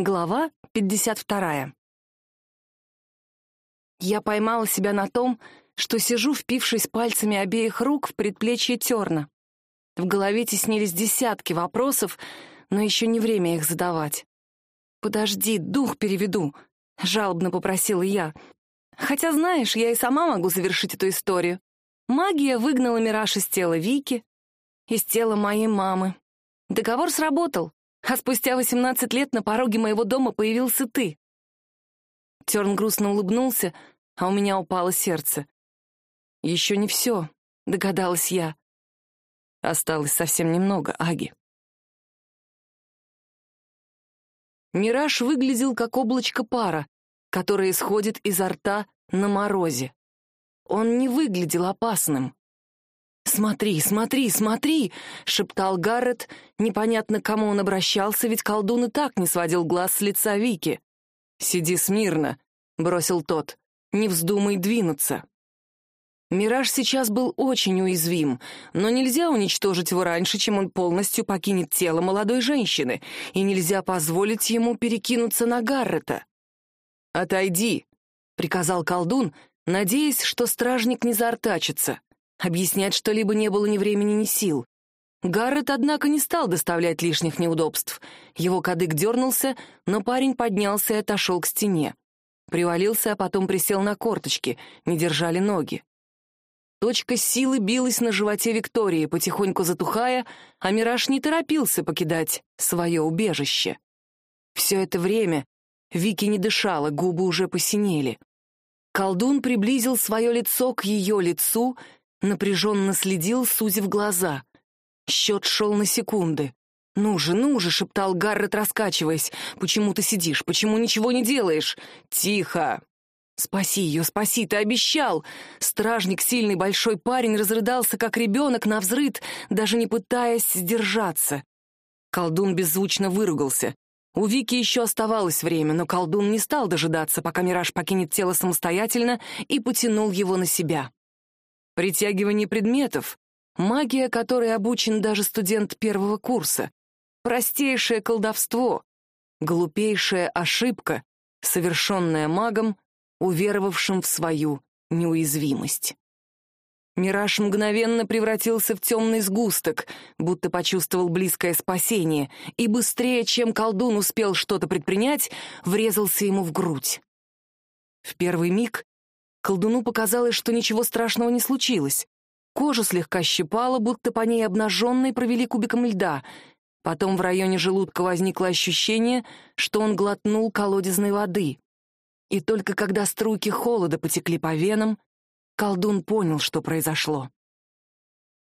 Глава 52. Я поймала себя на том, что сижу, впившись пальцами обеих рук в предплечье терна. В голове теснились десятки вопросов, но еще не время их задавать. «Подожди, дух переведу», — жалобно попросила я. «Хотя, знаешь, я и сама могу завершить эту историю. Магия выгнала Мираж из тела Вики, из тела моей мамы. Договор сработал, а спустя восемнадцать лет на пороге моего дома появился ты. Терн грустно улыбнулся, а у меня упало сердце. Еще не все, догадалась я. Осталось совсем немного, Аги. Мираж выглядел как облачко пара, которое исходит изо рта на морозе. Он не выглядел опасным. «Смотри, смотри, смотри!» — шептал Гаррет. Непонятно, к кому он обращался, ведь колдун и так не сводил глаз с лица Вики. «Сиди смирно», — бросил тот. «Не вздумай двинуться». Мираж сейчас был очень уязвим, но нельзя уничтожить его раньше, чем он полностью покинет тело молодой женщины, и нельзя позволить ему перекинуться на Гаррета. «Отойди», — приказал колдун, надеясь, что стражник не заортачится. Объяснять что-либо не было ни времени, ни сил. Гаррет, однако, не стал доставлять лишних неудобств. Его кадык дернулся, но парень поднялся и отошел к стене. Привалился, а потом присел на корточки, не держали ноги. Точка силы билась на животе Виктории, потихоньку затухая, а Мираж не торопился покидать свое убежище. Все это время Вики не дышала, губы уже посинели. Колдун приблизил свое лицо к ее лицу — напряженно следил, сузив глаза. Счет шел на секунды. «Ну же, ну же!» — шептал Гаррет, раскачиваясь. «Почему ты сидишь? Почему ничего не делаешь?» «Тихо!» «Спаси ее, спаси, ты обещал!» Стражник, сильный большой парень, разрыдался, как ребенок, на взрыд, даже не пытаясь сдержаться. Колдун беззвучно выругался. У Вики еще оставалось время, но колдун не стал дожидаться, пока Мираж покинет тело самостоятельно, и потянул его на себя. Притягивание предметов — магия, которой обучен даже студент первого курса. Простейшее колдовство, глупейшая ошибка, совершенная магом, уверовавшим в свою неуязвимость. Мираж мгновенно превратился в темный сгусток, будто почувствовал близкое спасение, и быстрее, чем колдун успел что-то предпринять, врезался ему в грудь. В первый миг Колдуну показалось, что ничего страшного не случилось. Кожа слегка щипала, будто по ней обнаженной провели кубиком льда. Потом в районе желудка возникло ощущение, что он глотнул колодезной воды. И только когда струйки холода потекли по венам, колдун понял, что произошло.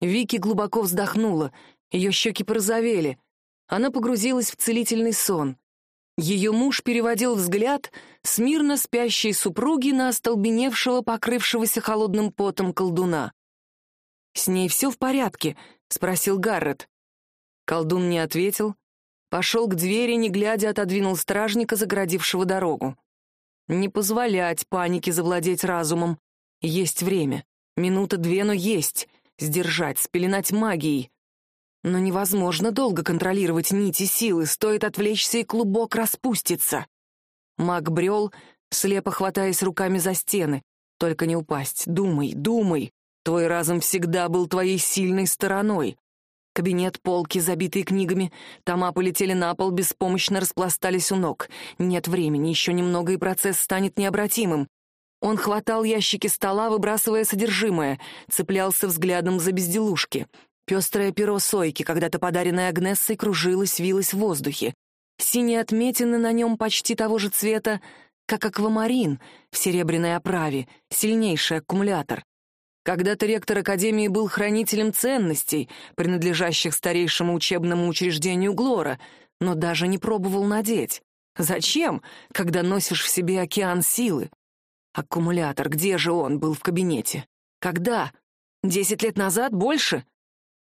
Вики глубоко вздохнула, ее щеки порозовели. Она погрузилась в целительный сон. Ее муж переводил взгляд с мирно спящей супруги на остолбеневшего, покрывшегося холодным потом колдуна. «С ней все в порядке?» — спросил Гаррет. Колдун не ответил, пошел к двери, не глядя, отодвинул стражника, загородившего дорогу. Не позволять панике завладеть разумом. Есть время. Минута-две, но есть. Сдержать, спеленать магией. Но невозможно долго контролировать нити силы, стоит отвлечься, и клубок распустится. Маг брел, слепо хватаясь руками за стены. Только не упасть. Думай, думай. Твой разум всегда был твоей сильной стороной. Кабинет, полки, забитые книгами. Тома полетели на пол, беспомощно распластались у ног. Нет времени, еще немного, и процесс станет необратимым. Он хватал ящики стола, выбрасывая содержимое, цеплялся взглядом за безделушки. Пестрое перо сойки, когда-то подаренное Агнессой, кружилось, вилось в воздухе. Синие отметины на нем почти того же цвета, как аквамарин в серебряной оправе, сильнейший аккумулятор. Когда-то ректор Академии был хранителем ценностей, принадлежащих старейшему учебному учреждению Глора, но даже не пробовал надеть. Зачем, когда носишь в себе океан силы? Аккумулятор, где же он был в кабинете? Когда? Десять лет назад? Больше?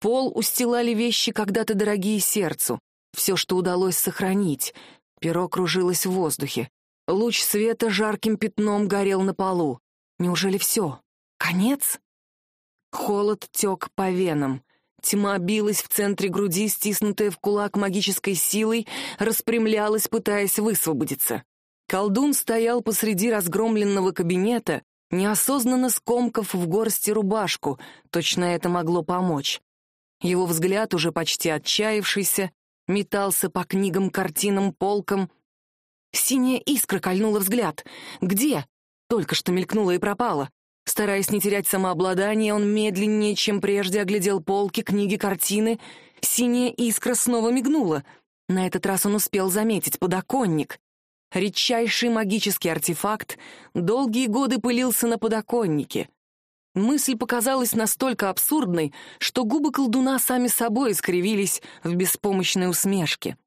Пол устилали вещи, когда-то дорогие сердцу. Все, что удалось сохранить. Перо кружилось в воздухе. Луч света жарким пятном горел на полу. Неужели все? Конец? Холод тек по венам. Тьма билась в центре груди, стиснутая в кулак магической силой, распрямлялась, пытаясь высвободиться. Колдун стоял посреди разгромленного кабинета, неосознанно скомкав в горсти рубашку, точно это могло помочь. Его взгляд, уже почти отчаявшийся, метался по книгам, картинам, полкам. Синяя искра кольнула взгляд. «Где?» Только что мелькнула и пропала. Стараясь не терять самообладание, он медленнее, чем прежде, оглядел полки, книги, картины. Синяя искра снова мигнула. На этот раз он успел заметить подоконник. Редчайший магический артефакт долгие годы пылился на подоконнике. Мысль показалась настолько абсурдной, что губы колдуна сами собой искривились в беспомощной усмешке.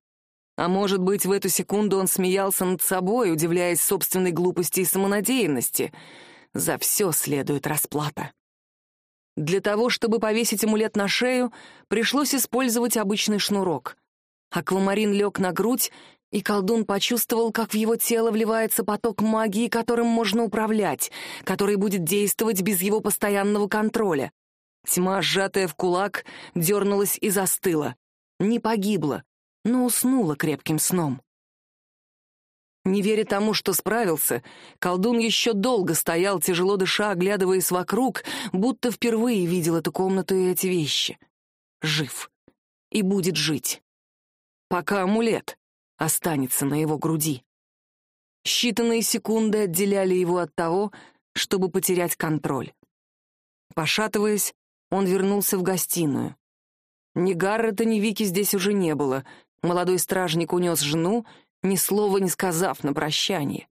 А может быть, в эту секунду он смеялся над собой, удивляясь собственной глупости и самонадеянности. За все следует расплата. Для того, чтобы повесить амулет на шею, пришлось использовать обычный шнурок. Аквамарин лег на грудь, и колдун почувствовал, как в его тело вливается поток магии, которым можно управлять, который будет действовать без его постоянного контроля. Тьма, сжатая в кулак, дернулась и застыла. Не погибла, но уснула крепким сном. Не веря тому, что справился, колдун еще долго стоял, тяжело дыша, оглядываясь вокруг, будто впервые видел эту комнату и эти вещи. Жив. И будет жить. Пока амулет останется на его груди. Считанные секунды отделяли его от того, чтобы потерять контроль. Пошатываясь, он вернулся в гостиную. Ни Гаррета, ни Вики здесь уже не было. Молодой стражник унес жену, ни слова не сказав на прощание.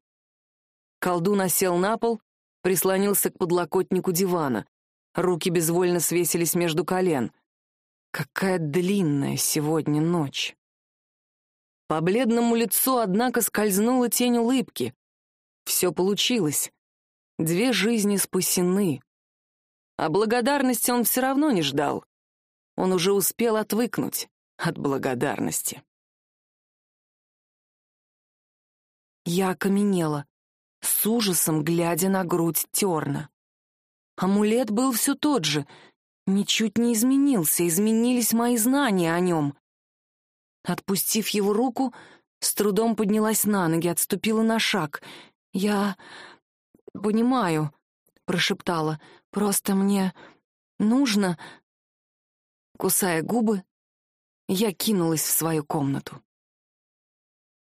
Колдун осел на пол, прислонился к подлокотнику дивана. Руки безвольно свесились между колен. Какая длинная сегодня ночь. По бледному лицу, однако, скользнула тень улыбки. Все получилось. Две жизни спасены. А благодарности он все равно не ждал. Он уже успел отвыкнуть от благодарности. Я окаменела, с ужасом глядя на грудь Терна. Амулет был все тот же, ничуть не изменился, изменились мои знания о нем. Отпустив его руку, с трудом поднялась на ноги, отступила на шаг. «Я... понимаю», — прошептала, — «просто мне нужно...» Кусая губы, я кинулась в свою комнату.